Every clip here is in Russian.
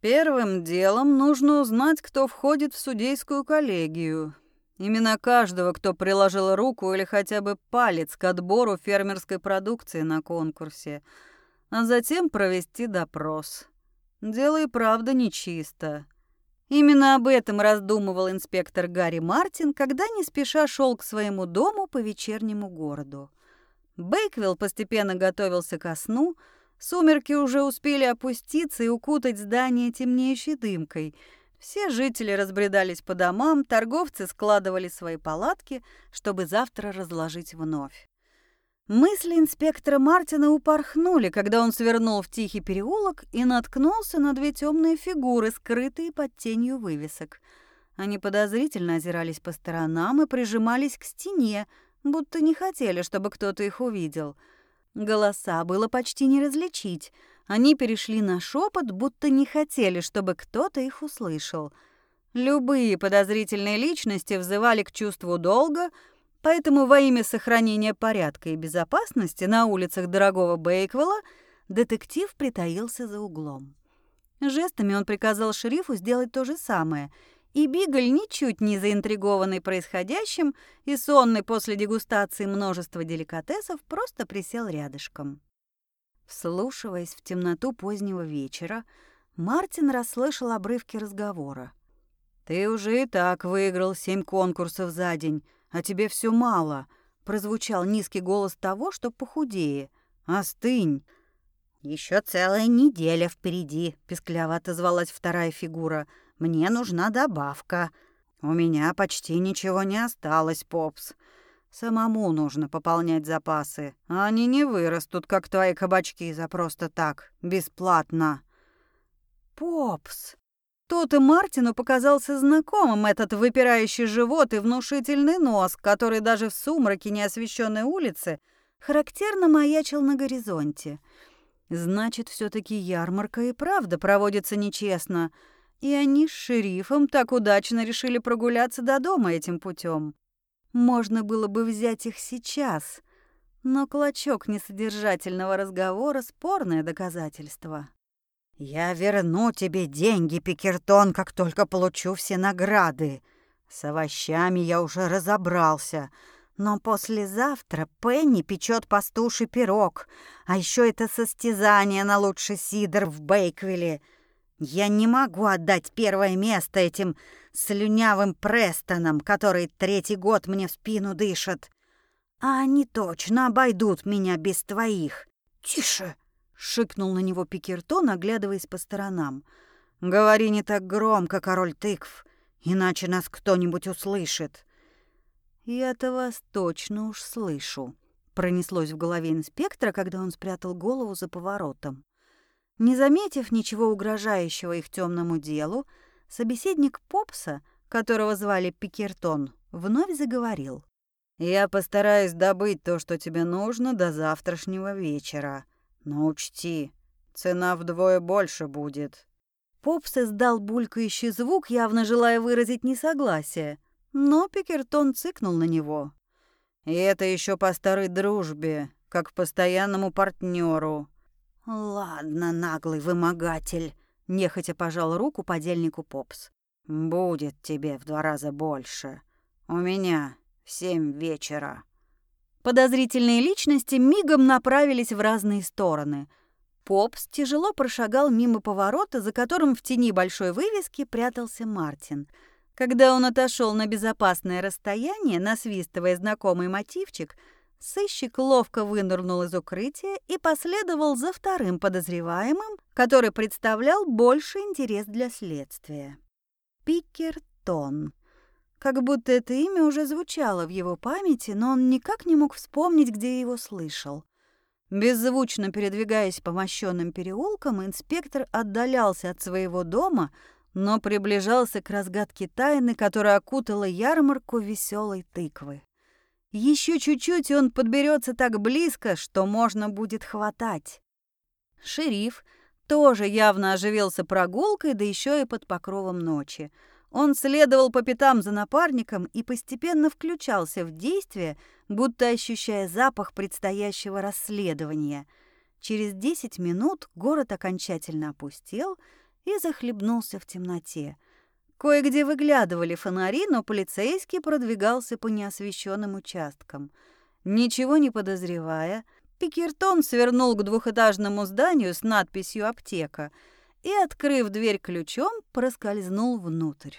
Первым делом нужно узнать, кто входит в судейскую коллегию. Именно каждого, кто приложил руку или хотя бы палец к отбору фермерской продукции на конкурсе, а затем провести допрос. Дело и правда нечисто. Именно об этом раздумывал инспектор Гарри Мартин, когда не спеша шел к своему дому по вечернему городу. Бейквилл постепенно готовился ко сну, сумерки уже успели опуститься и укутать здание темнеющей дымкой. Все жители разбредались по домам, торговцы складывали свои палатки, чтобы завтра разложить вновь. Мысли инспектора Мартина упорхнули, когда он свернул в тихий переулок и наткнулся на две темные фигуры, скрытые под тенью вывесок. Они подозрительно озирались по сторонам и прижимались к стене, будто не хотели, чтобы кто-то их увидел. Голоса было почти не различить. Они перешли на шепот, будто не хотели, чтобы кто-то их услышал. Любые подозрительные личности взывали к чувству долга, поэтому во имя сохранения порядка и безопасности на улицах дорогого Бейквелла детектив притаился за углом. Жестами он приказал шерифу сделать то же самое — и Бигль, ничуть не заинтригованный происходящим и сонный после дегустации множества деликатесов, просто присел рядышком. Вслушиваясь в темноту позднего вечера, Мартин расслышал обрывки разговора. «Ты уже и так выиграл семь конкурсов за день, а тебе все мало», — прозвучал низкий голос того, что похудее. «Остынь!» Еще целая неделя впереди», — пескляво отозвалась вторая фигура — мне нужна добавка. У меня почти ничего не осталось, Попс. Самому нужно пополнять запасы. Они не вырастут, как твои кабачки, за просто так, бесплатно. Попс. Тут и Мартину показался знакомым этот выпирающий живот и внушительный нос, который даже в сумраке неосвещенной улицы характерно маячил на горизонте. Значит, все таки ярмарка и правда проводится нечестно — и они с шерифом так удачно решили прогуляться до дома этим путем. Можно было бы взять их сейчас, но клочок несодержательного разговора — спорное доказательство. «Я верну тебе деньги, Пикертон, как только получу все награды. С овощами я уже разобрался, но послезавтра Пенни печет пастуший пирог, а еще это состязание на лучший сидр в Бейквилле — я не могу отдать первое место этим слюнявым Престонам, который третий год мне в спину дышат. А они точно обойдут меня без твоих. Тише, шикнул на него Пикертон, оглядываясь по сторонам. Говори не так громко, король тыкв, иначе нас кто-нибудь услышит. Я-то вас точно уж слышу, пронеслось в голове инспектора, когда он спрятал голову за поворотом. Не заметив ничего угрожающего их темному делу, собеседник Попса, которого звали Пикертон, вновь заговорил. «Я постараюсь добыть то, что тебе нужно, до завтрашнего вечера. Но учти, цена вдвое больше будет». Попс издал булькающий звук, явно желая выразить несогласие, но Пикертон цыкнул на него. «И это еще по старой дружбе, как постоянному партнеру. «Ладно, наглый вымогатель», — нехотя пожал руку подельнику Попс. «Будет тебе в два раза больше. У меня в семь вечера». Подозрительные личности мигом направились в разные стороны. Попс тяжело прошагал мимо поворота, за которым в тени большой вывески прятался Мартин. Когда он отошел на безопасное расстояние, насвистывая знакомый мотивчик — Сыщик ловко вынырнул из укрытия и последовал за вторым подозреваемым, который представлял больший интерес для следствия. Пикертон. Как будто это имя уже звучало в его памяти, но он никак не мог вспомнить, где его слышал. Беззвучно передвигаясь по мощенным переулкам, инспектор отдалялся от своего дома, но приближался к разгадке тайны, которая окутала ярмарку веселой тыквы. Еще чуть-чуть, и он подберется так близко, что можно будет хватать. Шериф тоже явно оживился прогулкой, да еще и под покровом ночи. Он следовал по пятам за напарником и постепенно включался в действие, будто ощущая запах предстоящего расследования. Через десять минут город окончательно опустел, и захлебнулся в темноте. Кое-где выглядывали фонари, но полицейский продвигался по неосвещенным участкам. Ничего не подозревая, Пикертон свернул к двухэтажному зданию с надписью «Аптека» и, открыв дверь ключом, проскользнул внутрь.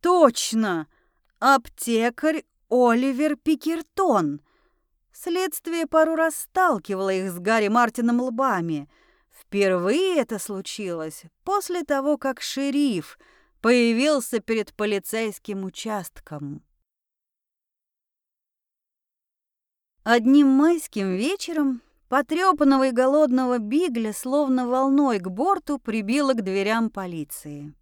«Точно! Аптекарь Оливер Пикертон!» Следствие пару раз сталкивало их с Гарри Мартином лбами. Впервые это случилось после того, как шериф появился перед полицейским участком. Одним майским вечером потрепанного и голодного Бигля словно волной к борту прибило к дверям полиции.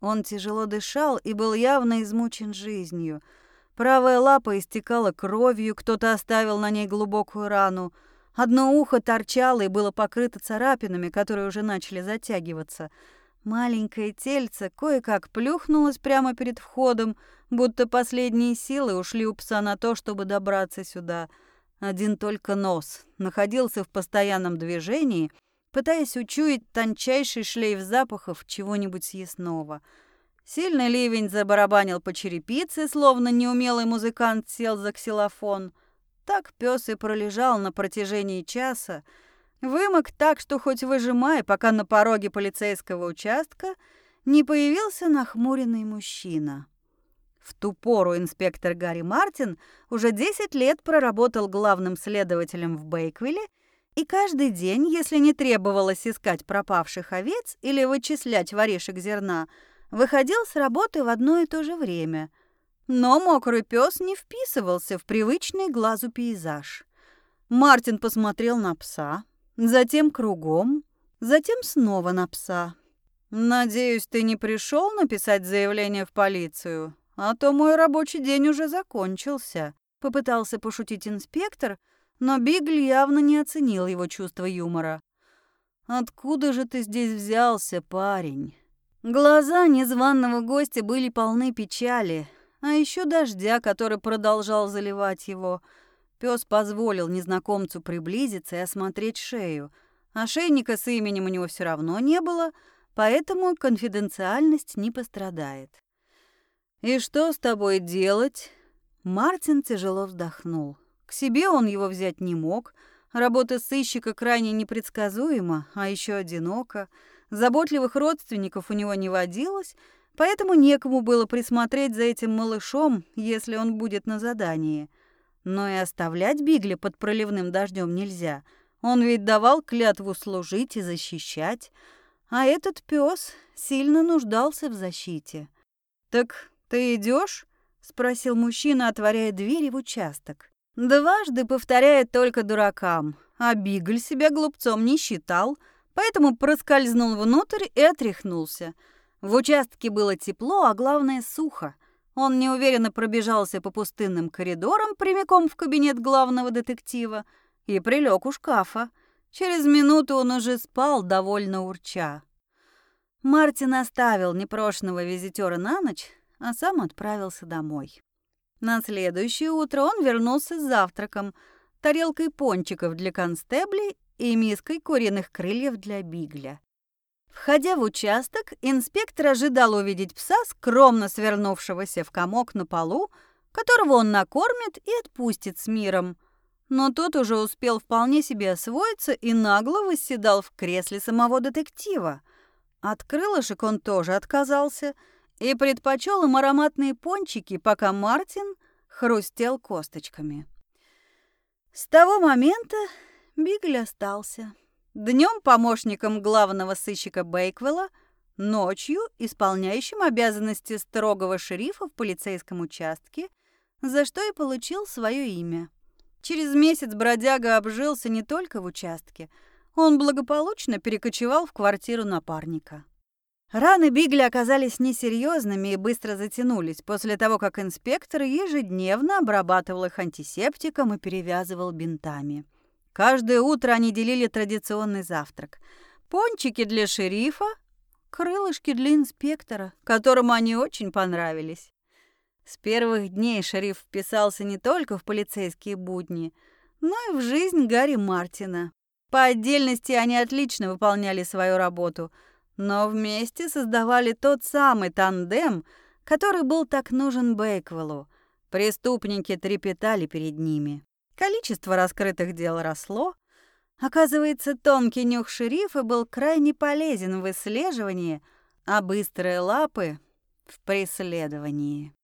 Он тяжело дышал и был явно измучен жизнью. Правая лапа истекала кровью, кто-то оставил на ней глубокую рану. Одно ухо торчало и было покрыто царапинами, которые уже начали затягиваться. Маленькое тельце кое-как плюхнулось прямо перед входом, будто последние силы ушли у пса на то, чтобы добраться сюда — один только нос находился в постоянном движении, пытаясь учуять тончайший шлейф запахов чего-нибудь съестного. Сильный ливень забарабанил по черепице, словно неумелый музыкант сел за ксилофон. Так пес и пролежал на протяжении часа, вымок так, что хоть выжимай, пока на пороге полицейского участка не появился нахмуренный мужчина. В ту пору инспектор Гарри Мартин уже 10 лет проработал главным следователем в Бейквилле, и каждый день, если не требовалось искать пропавших овец или вычислять воришек зерна, выходил с работы в одно и то же время. Но мокрый пес не вписывался в привычный глазу пейзаж. Мартин посмотрел на пса, затем кругом, затем снова на пса. «Надеюсь, ты не пришел написать заявление в полицию?» а то мой рабочий день уже закончился», — попытался пошутить инспектор, но Бигль явно не оценил его чувство юмора. «Откуда же ты здесь взялся, парень?» Глаза незваного гостя были полны печали, а еще дождя, который продолжал заливать его. Пес позволил незнакомцу приблизиться и осмотреть шею. Ошейника с именем у него все равно не было, поэтому конфиденциальность не пострадает. «И что с тобой делать?» Мартин тяжело вздохнул. К себе он его взять не мог. Работа сыщика крайне непредсказуема, а еще одинока. Заботливых родственников у него не водилось, поэтому некому было присмотреть за этим малышом, если он будет на задании. Но и оставлять Бигли под проливным дождем нельзя. Он ведь давал клятву служить и защищать, а этот пес сильно нуждался в защите. Так «Ты идешь? спросил мужчина, отворяя двери в участок. Дважды повторяет только дуракам, а Бигль себя глупцом не считал, поэтому проскользнул внутрь и отряхнулся. В участке было тепло, а главное сухо. Он неуверенно пробежался по пустынным коридорам прямиком в кабинет главного детектива и прилег у шкафа. Через минуту он уже спал, довольно урча. Мартин оставил непрошенного визитера на ночь, а сам отправился домой. На следующее утро он вернулся с завтраком, тарелкой пончиков для констеблей и миской куриных крыльев для Бигля. Входя в участок, инспектор ожидал увидеть пса, скромно свернувшегося в комок на полу, которого он накормит и отпустит с миром. Но тот уже успел вполне себе освоиться и нагло восседал в кресле самого детектива. От крылышек он тоже отказался – и предпочел им ароматные пончики, пока Мартин хрустел косточками. С того момента Бигль остался. Днем помощником главного сыщика Бейквелла, ночью исполняющим обязанности строгого шерифа в полицейском участке, за что и получил свое имя. Через месяц бродяга обжился не только в участке, он благополучно перекочевал в квартиру напарника. Раны Бигли оказались несерьезными и быстро затянулись после того, как инспектор ежедневно обрабатывал их антисептиком и перевязывал бинтами. Каждое утро они делили традиционный завтрак. Пончики для шерифа, крылышки для инспектора, которому они очень понравились. С первых дней шериф вписался не только в полицейские будни, но и в жизнь Гарри Мартина. По отдельности они отлично выполняли свою работу – но вместе создавали тот самый тандем, который был так нужен Бейквеллу. Преступники трепетали перед ними. Количество раскрытых дел росло. Оказывается, тонкий нюх шерифа был крайне полезен в исследовании, а быстрые лапы — в преследовании.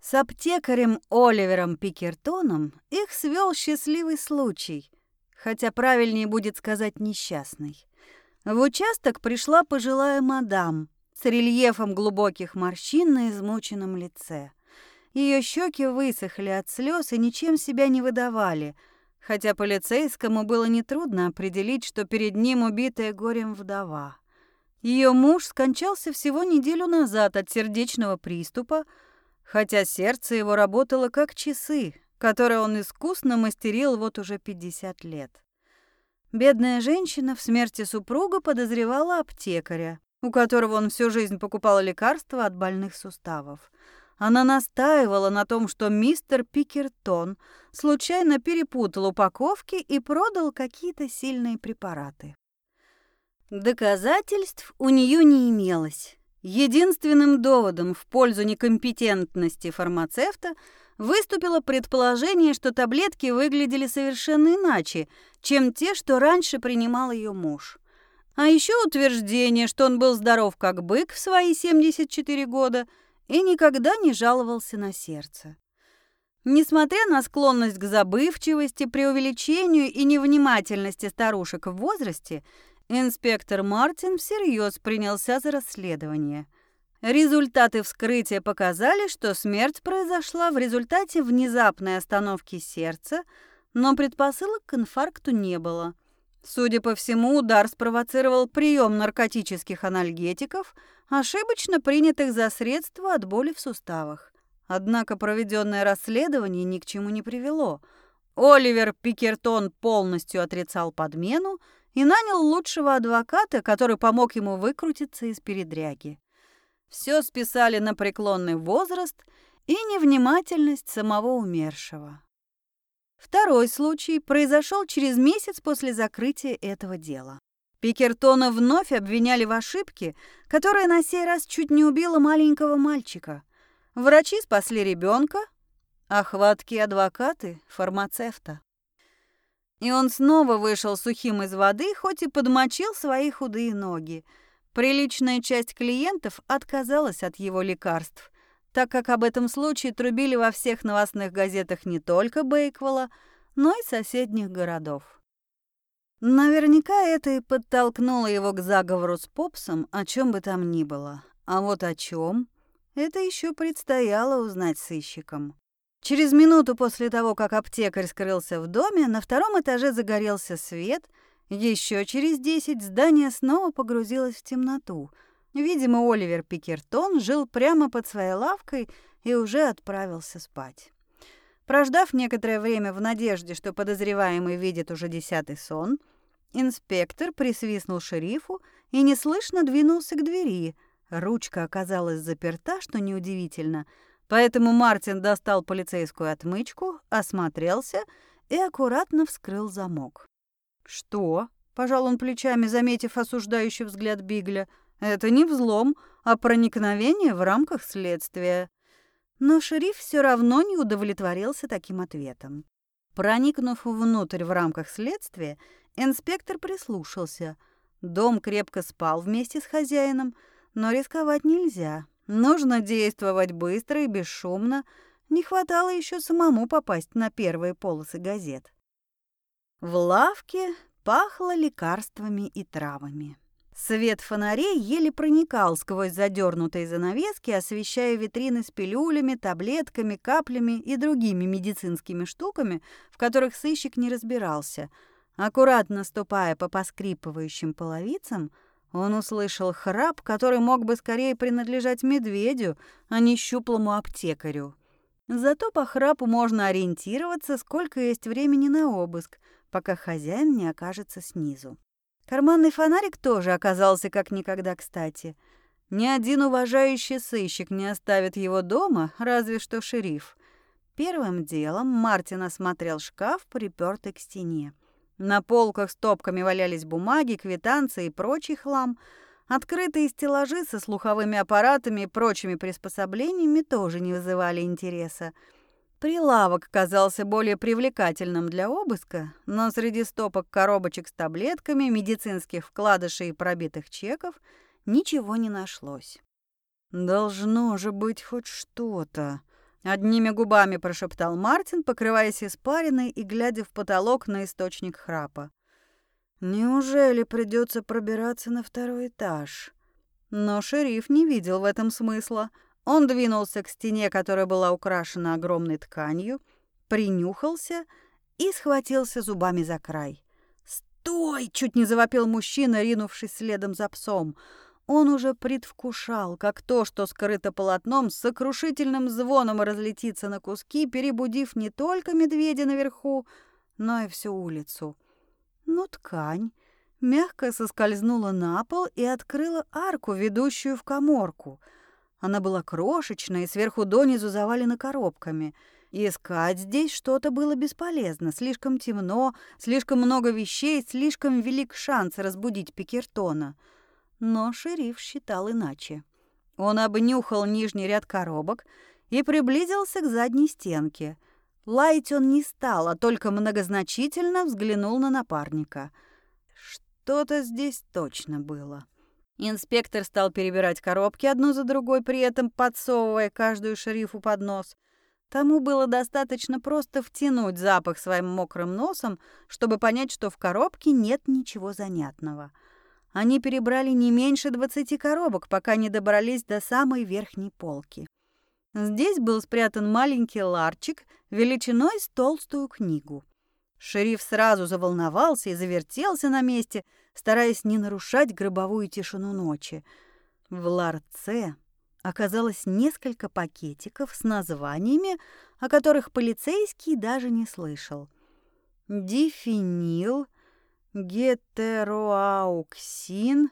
С аптекарем Оливером Пикертоном их свел счастливый случай, хотя правильнее будет сказать несчастный. В участок пришла пожилая мадам с рельефом глубоких морщин на измученном лице. Ее щеки высохли от слез и ничем себя не выдавали, хотя полицейскому было нетрудно определить, что перед ним убитая горем вдова. Ее муж скончался всего неделю назад от сердечного приступа, хотя сердце его работало как часы, которые он искусно мастерил вот уже 50 лет. Бедная женщина в смерти супруга подозревала аптекаря, у которого он всю жизнь покупал лекарства от больных суставов. Она настаивала на том, что мистер Пикертон случайно перепутал упаковки и продал какие-то сильные препараты. Доказательств у нее не имелось. Единственным доводом в пользу некомпетентности фармацевта выступило предположение, что таблетки выглядели совершенно иначе, чем те, что раньше принимал ее муж. А еще утверждение, что он был здоров как бык в свои 74 года и никогда не жаловался на сердце. Несмотря на склонность к забывчивости, преувеличению и невнимательности старушек в возрасте, Инспектор Мартин всерьез принялся за расследование. Результаты вскрытия показали, что смерть произошла в результате внезапной остановки сердца, но предпосылок к инфаркту не было. Судя по всему, удар спровоцировал прием наркотических анальгетиков, ошибочно принятых за средства от боли в суставах. Однако проведенное расследование ни к чему не привело. Оливер Пикертон полностью отрицал подмену и нанял лучшего адвоката, который помог ему выкрутиться из передряги. Все списали на преклонный возраст и невнимательность самого умершего. Второй случай произошел через месяц после закрытия этого дела. Пикертона вновь обвиняли в ошибке, которая на сей раз чуть не убила маленького мальчика. Врачи спасли ребенка, а хваткие адвокаты – фармацевта. И он снова вышел сухим из воды, хоть и подмочил свои худые ноги. Приличная часть клиентов отказалась от его лекарств, так как об этом случае трубили во всех новостных газетах не только Бейквелла, но и соседних городов. Наверняка это и подтолкнуло его к заговору с Попсом, о чем бы там ни было. А вот о чем, это еще предстояло узнать сыщикам. Через минуту после того, как аптекарь скрылся в доме, на втором этаже загорелся свет. Еще через десять здание снова погрузилось в темноту. Видимо, Оливер Пикертон жил прямо под своей лавкой и уже отправился спать. Прождав некоторое время в надежде, что подозреваемый видит уже десятый сон, инспектор присвистнул шерифу и неслышно двинулся к двери. Ручка оказалась заперта, что неудивительно — Поэтому Мартин достал полицейскую отмычку, осмотрелся и аккуратно вскрыл замок. «Что?» – пожал он плечами, заметив осуждающий взгляд Бигля. «Это не взлом, а проникновение в рамках следствия». Но шериф все равно не удовлетворился таким ответом. Проникнув внутрь в рамках следствия, инспектор прислушался. Дом крепко спал вместе с хозяином, но рисковать нельзя. Нужно действовать быстро и бесшумно. Не хватало еще самому попасть на первые полосы газет. В лавке пахло лекарствами и травами. Свет фонарей еле проникал сквозь задернутые занавески, освещая витрины с пилюлями, таблетками, каплями и другими медицинскими штуками, в которых сыщик не разбирался. Аккуратно ступая по поскрипывающим половицам, он услышал храп, который мог бы скорее принадлежать медведю, а не щуплому аптекарю. Зато по храпу можно ориентироваться, сколько есть времени на обыск, пока хозяин не окажется снизу. Карманный фонарик тоже оказался как никогда кстати. Ни один уважающий сыщик не оставит его дома, разве что шериф. Первым делом Мартин осмотрел шкаф, припертый к стене. На полках стопками валялись бумаги, квитанции и прочий хлам, Открытые стеллажи со слуховыми аппаратами и прочими приспособлениями тоже не вызывали интереса. Прилавок казался более привлекательным для обыска, но среди стопок коробочек с таблетками, медицинских вкладышей и пробитых чеков ничего не нашлось. «Должно же быть хоть что-то», — одними губами прошептал Мартин, покрываясь испариной и глядя в потолок на источник храпа. Неужели придется пробираться на второй этаж? Но шериф не видел в этом смысла. Он двинулся к стене, которая была украшена огромной тканью, принюхался и схватился зубами за край. «Стой!» — чуть не завопил мужчина, ринувшись следом за псом. Он уже предвкушал, как то, что скрыто полотном, с сокрушительным звоном разлетится на куски, перебудив не только медведя наверху, но и всю улицу но ткань мягко соскользнула на пол и открыла арку, ведущую в коморку. Она была крошечная и сверху донизу завалена коробками. Искать здесь что-то было бесполезно. Слишком темно, слишком много вещей, слишком велик шанс разбудить Пикертона. Но шериф считал иначе. Он обнюхал нижний ряд коробок и приблизился к задней стенке. Лаять он не стал, а только многозначительно взглянул на напарника. Что-то здесь точно было. Инспектор стал перебирать коробки одну за другой, при этом подсовывая каждую шерифу под нос. Тому было достаточно просто втянуть запах своим мокрым носом, чтобы понять, что в коробке нет ничего занятного. Они перебрали не меньше двадцати коробок, пока не добрались до самой верхней полки. Здесь был спрятан маленький ларчик величиной с толстую книгу. Шериф сразу заволновался и завертелся на месте, стараясь не нарушать гробовую тишину ночи. В ларце оказалось несколько пакетиков с названиями, о которых полицейский даже не слышал. Дифенил, гетероауксин,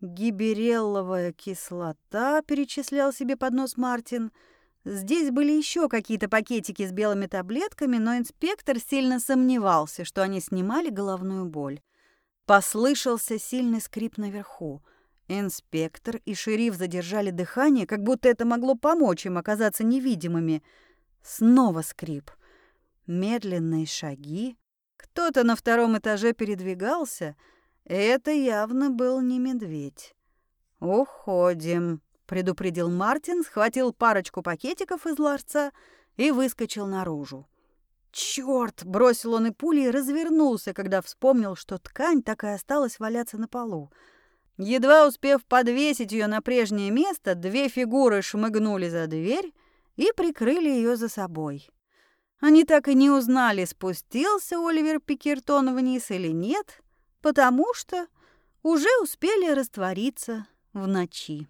гиберелловая кислота, перечислял себе под нос Мартин — Здесь были еще какие-то пакетики с белыми таблетками, но инспектор сильно сомневался, что они снимали головную боль. Послышался сильный скрип наверху. Инспектор и шериф задержали дыхание, как будто это могло помочь им оказаться невидимыми. Снова скрип. Медленные шаги. Кто-то на втором этаже передвигался. Это явно был не медведь. «Уходим», предупредил Мартин, схватил парочку пакетиков из ларца и выскочил наружу. Черт! бросил он и пулей развернулся, когда вспомнил, что ткань так и осталась валяться на полу. Едва успев подвесить ее на прежнее место, две фигуры шмыгнули за дверь и прикрыли ее за собой. Они так и не узнали, спустился Оливер Пикертон вниз или нет, потому что уже успели раствориться в ночи.